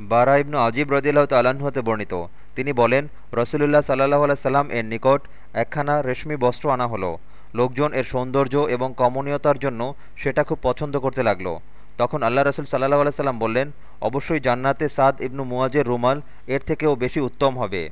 বারা ইবনু আজিব রদিল্লাহ তাল্লাহ্ন হতে বর্ণিত। তিনি বলেন, রসুলুল্লাহ সাল্লাহ সাল্লাম এর নিকট একখানা রেশমি বস্ত্র আনা হলো। লোকজন এর সৌন্দর্য এবং কমনীয়তার জন্য সেটা খুব পছন্দ করতে লাগল। তখন আল্লাহ রসুল সাল্লাহ সাল্লাম বললেন, অবশ্যই জান্নাতে সাদ ইবনু মুয়াজের রুমাল এর থেকেও বেশি উত্তম হবে।